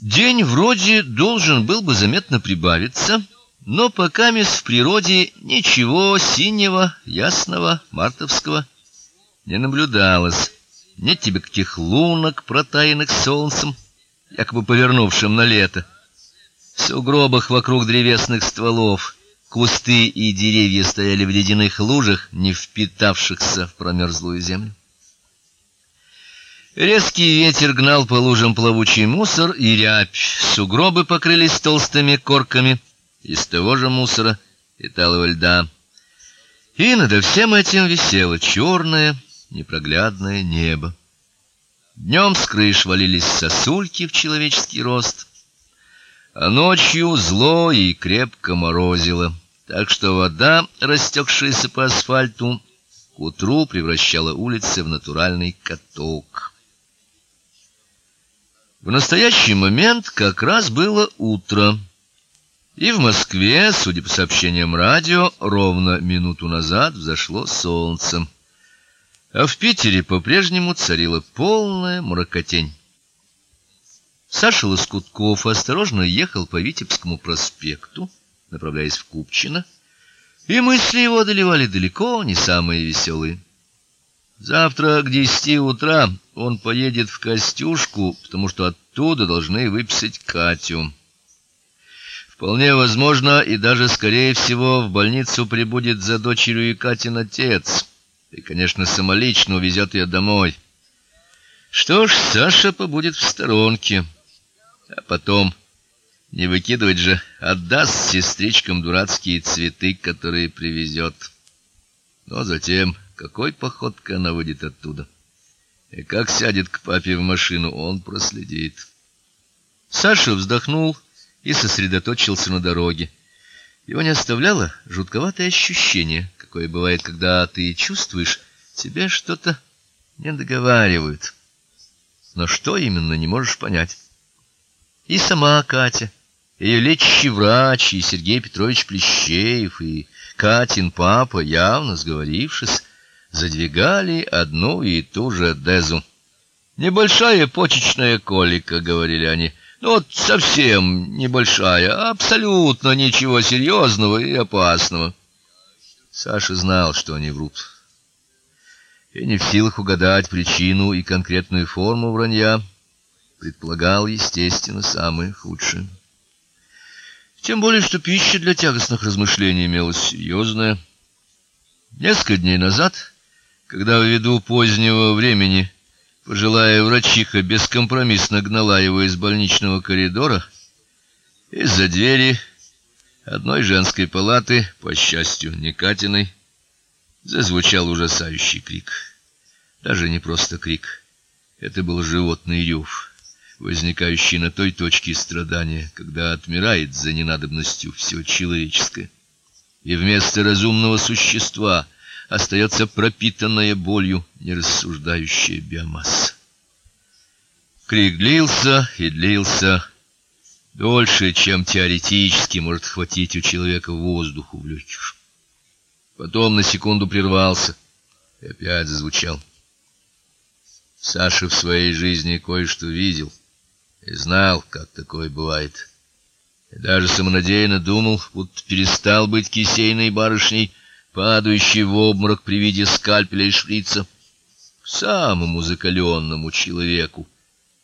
День вроде должен был бы заметно прибавиться, но пока мисс в природе ничего синего, ясного, мартовского не наблюдалось. Нет тебе каких лунок, протаянных солнцем, якобы повернувшим на лето. В сугробах вокруг древесных стволов кусты и деревья стояли в ледяных лужах, не впитавшихся в промерзлую землю. Резкий ветер гнал по лужам плавучий мусор и рябь. Сугробы покрылись толстыми корками из того же мусора и талого льда. И над всем этим висело черное, непроглядное небо. Днем с крыш валились сосульки в человеческий рост, а ночью зло и крепко морозило, так что вода, растекшаяся по асфальту, к утру превращала улицы в натуральный каток. В настоящий момент как раз было утро. И в Москве, судя по сообщениям радио, ровно минуту назад взошло солнце. А в Питере по-прежнему царила полная мракотень. Саша Лоскутков осторожно ехал по Витебскому проспекту, направляясь в Купчино, и мысли его одолевали далеко не самые веселые. Завтра к десяти утра он поедет в Костюшку, потому что оттуда должны выписать Катю. Вполне возможно, и даже скорее всего, в больницу прибудет за дочерью и Катин отец. И, конечно, самолично увезет ее домой. Что ж, Саша побудет в сторонке. А потом не выкидывать же, отдаст сестричкам дурацкие цветы, которые привезет. Но затем какой походкой она выйдет оттуда? И как сядет к папе в машину, он проследит. Саша вздохнул и сосредоточился на дороге. Его не оставляло жутковатое ощущение, какое бывает, когда ты чувствуешь, тебе что-то не договаривают. Но что именно, не можешь понять. И сама Катя, ее лечащий врач, и Сергей Петрович Плещеев, и Катин папа, явно сговорившись, задвигали одну и ту же дезу. Небольшая почечная колика, говорили они. Ну вот совсем небольшая, абсолютно ничего серьезного и опасного. Саша знал, что они врут. И не в силах угадать причину и конкретную форму вранья, предполагал, естественно, самое худшее. Тем более, что пища для тягостных размышлений имелась серьезная. Несколько дней назад когда ввиду позднего времени пожилая врачиха бескомпромиссно гнала его из больничного коридора, из-за двери одной женской палаты, по счастью, не Катиной, зазвучал ужасающий крик. Даже не просто крик. Это был животный рев, возникающий на той точке страдания, когда отмирает за ненадобностью все человеческое. И вместо разумного существа — остается пропитанная болью нерассуждающая биомасса. Крик длился и длился дольше, чем теоретически может хватить у человека воздуху в легких. Потом на секунду прервался и опять зазвучал. Саша в своей жизни кое-что видел и знал, как такое бывает. И даже самонадеянно думал, будто перестал быть кисейной барышней падающий в обморок при виде скальпеля и шприца. Самому закаленному человеку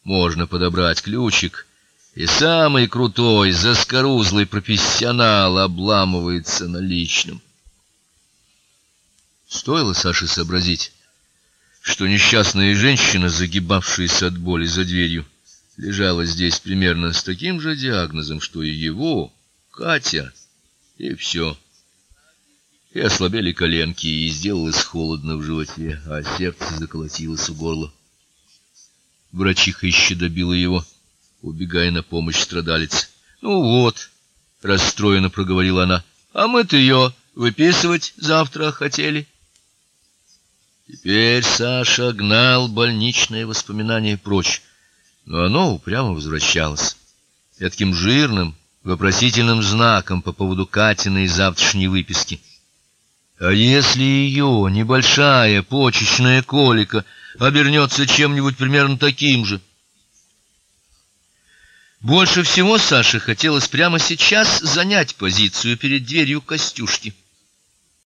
можно подобрать ключик, и самый крутой, заскорузлый профессионал обламывается на личном. Стоило Саше сообразить, что несчастная женщина, загибавшаяся от боли за дверью, лежала здесь примерно с таким же диагнозом, что и его, Катя, и все и ослабели коленки, и сделалось холодно в животе, а сердце заколотилось у горла. Врачиха еще добила его, убегая на помощь страдалице. "Ну вот", расстроенно проговорила она. "А мы-то ее выписывать завтра хотели". Теперь Саша гнал больничные воспоминания прочь, но оно упрямо возвращалось. Таким жирным, вопросительным знаком по поводу Катиной завтрашней выписки. А если ее небольшая почечная колика обернется чем-нибудь примерно таким же? Больше всего Саше хотелось прямо сейчас занять позицию перед дверью Костюшки.